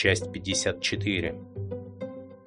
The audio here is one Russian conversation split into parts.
часть 54.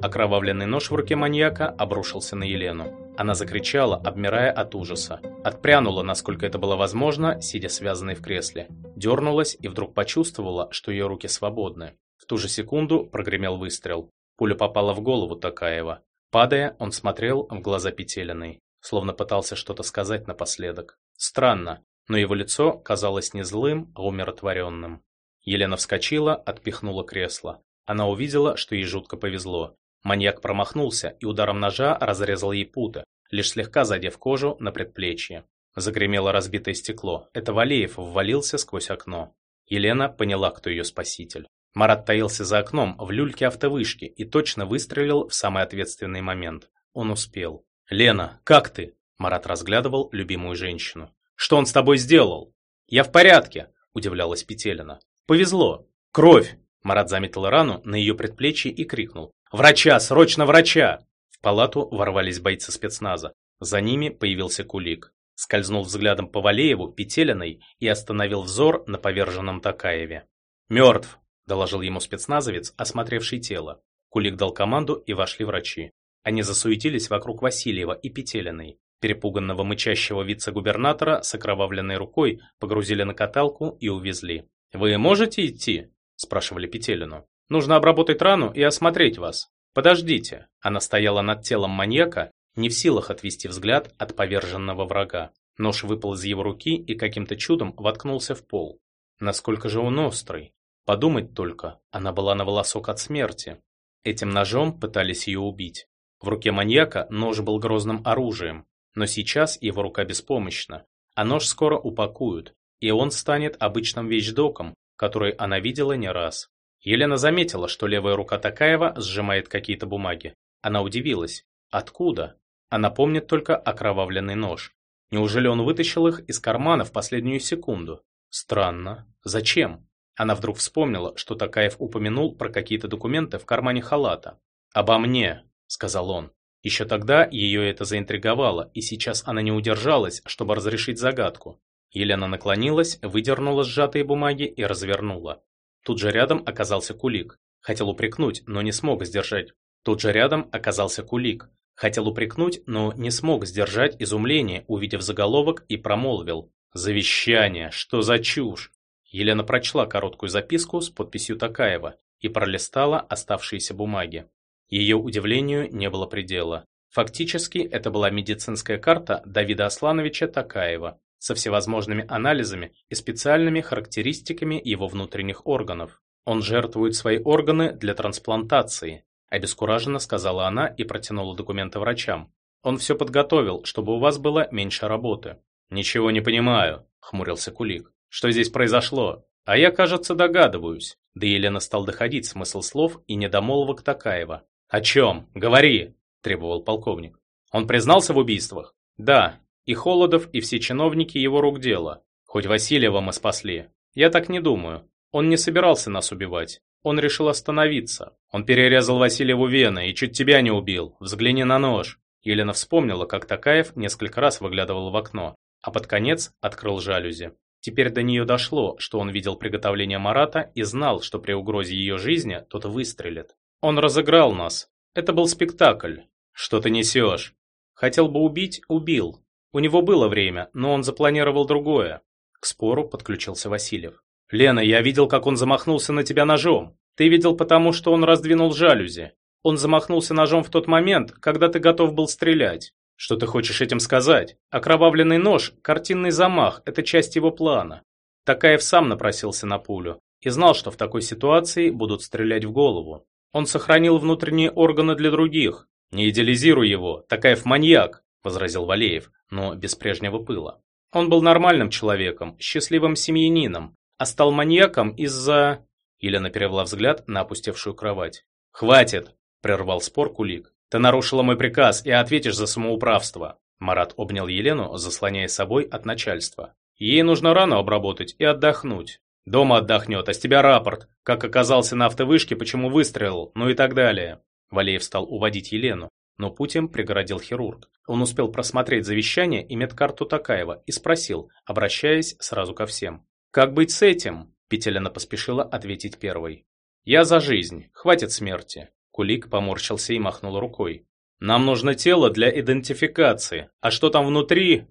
Окровавленный нож в руке маньяка обрушился на Елену. Она закричала, обмирая от ужаса. Отпрянула, насколько это было возможно, сидя связанной в кресле. Дернулась и вдруг почувствовала, что ее руки свободны. В ту же секунду прогремел выстрел. Пуля попала в голову Такаева. Падая, он смотрел в глаза Петелиной, словно пытался что-то сказать напоследок. Странно, но его лицо казалось не злым, а умиротворенным. Елена вскочила, отпихнула кресло. Она увидела, что ей жутко повезло. Маньяк промахнулся и ударом ножа разрезал ей путы, лишь слегка задев кожу на предплечье. Загремело разбитое стекло. Это Валеев ввалился сквозь окно. Елена поняла, кто ее спаситель. Марат таился за окном в люльке автовышки и точно выстрелил в самый ответственный момент. Он успел. «Лена, как ты?» Марат разглядывал любимую женщину. «Что он с тобой сделал?» «Я в порядке», – удивлялась Петелина. «Повезло. Кровь!» Марат заметил рану на ее предплечье и крикнул. «Врача! Срочно врача!» В палату ворвались бойцы спецназа. За ними появился Кулик. Скользнул взглядом по Валееву, Петелиной и остановил взор на поверженном Такаеве. «Мертв!» – доложил ему спецназовец, осмотревший тело. Кулик дал команду, и вошли врачи. Они засуетились вокруг Васильева и Петелиной. Перепуганного мычащего вице-губернатора с окровавленной рукой погрузили на каталку и увезли. «Вы можете идти?» – спрашивали Петелину. «Нужно обработать рану и осмотреть вас. Подождите». Она стояла над телом маньяка, не в силах отвести взгляд от поверженного врага. Нож выпал из его руки и каким-то чудом воткнулся в пол. Насколько же он острый. Подумать только, она была на волосок от смерти. Этим ножом пытались ее убить. В руке маньяка нож был грозным оружием, но сейчас его рука беспомощна, а нож скоро упакуют, и он станет обычным вещдоком, который она видела не раз. Елена заметила, что левая рука Такаева сжимает какие-то бумаги. Она удивилась. Откуда? Она помнит только окровавленный нож. Неужели он вытащил их из кармана в последнюю секунду? Странно. Зачем? Она вдруг вспомнила, что Такаев упомянул про какие-то документы в кармане халата. «Обо мне», — сказал он. Еще тогда ее это заинтриговало, и сейчас она не удержалась, чтобы разрешить загадку. Елена наклонилась, выдернула сжатые бумаги и развернула. Тут же рядом оказался Кулик. Хотел упрекнуть, но не смог сдержать. Тут же рядом оказался Кулик. Хотел упрекнуть, но не смог сдержать изумление, увидев заголовок, и промолвил. «Завещание! Что за чушь?» Елена прочла короткую записку с подписью Такаева и пролистала оставшиеся бумаги. Ее удивлению не было предела. Фактически, это была медицинская карта Давида Аслановича Такаева со всевозможными анализами и специальными характеристиками его внутренних органов. Он жертвует свои органы для трансплантации, обескураженно сказала она и протянула документы врачам. Он все подготовил, чтобы у вас было меньше работы. Ничего не понимаю, хмурился Кулик. Что здесь произошло? А я, кажется, догадываюсь. Да Елена стал доходить смысл слов и недомолвок Такаева. «О чем? Говори!» – требовал полковник. «Он признался в убийствах?» «Да. И Холодов, и все чиновники его рук дело. Хоть Васильева мы спасли. Я так не думаю. Он не собирался нас убивать. Он решил остановиться. Он перерезал Васильеву вены и чуть тебя не убил. Взгляни на нож». Елена вспомнила, как Такаев несколько раз выглядывал в окно, а под конец открыл жалюзи. Теперь до нее дошло, что он видел приготовление Марата и знал, что при угрозе ее жизни тот выстрелит. Он разыграл нас. Это был спектакль. Что ты несешь? Хотел бы убить – убил. У него было время, но он запланировал другое. К спору подключился Васильев. «Лена, я видел, как он замахнулся на тебя ножом. Ты видел потому, что он раздвинул жалюзи. Он замахнулся ножом в тот момент, когда ты готов был стрелять. Что ты хочешь этим сказать? Окровавленный нож, картинный замах – это часть его плана. Такаев сам напросился на пулю и знал, что в такой ситуации будут стрелять в голову. Он сохранил внутренние органы для других. Не идеализируй его, Такаев маньяк, возразил Валеев, но без прежнего пыла. Он был нормальным человеком, счастливым семьянином, а стал маньяком из-за... Елена перевела взгляд на опустевшую кровать. «Хватит!» – прервал спор Кулик. «Ты нарушила мой приказ и ответишь за самоуправство». Марат обнял Елену, заслоняя собой от начальства. «Ей нужно рану обработать и отдохнуть. Дома отдохнет, а с тебя рапорт, как оказался на автовышке, почему выстрелил, ну и так далее». Валеев стал уводить Елену, но путем преградил хирург. Он успел просмотреть завещание и медкарту Такаева и спросил, обращаясь сразу ко всем. «Как быть с этим?» Петелина поспешила ответить первой. «Я за жизнь, хватит смерти». Кулик поморщился и махнул рукой. «Нам нужно тело для идентификации, а что там внутри,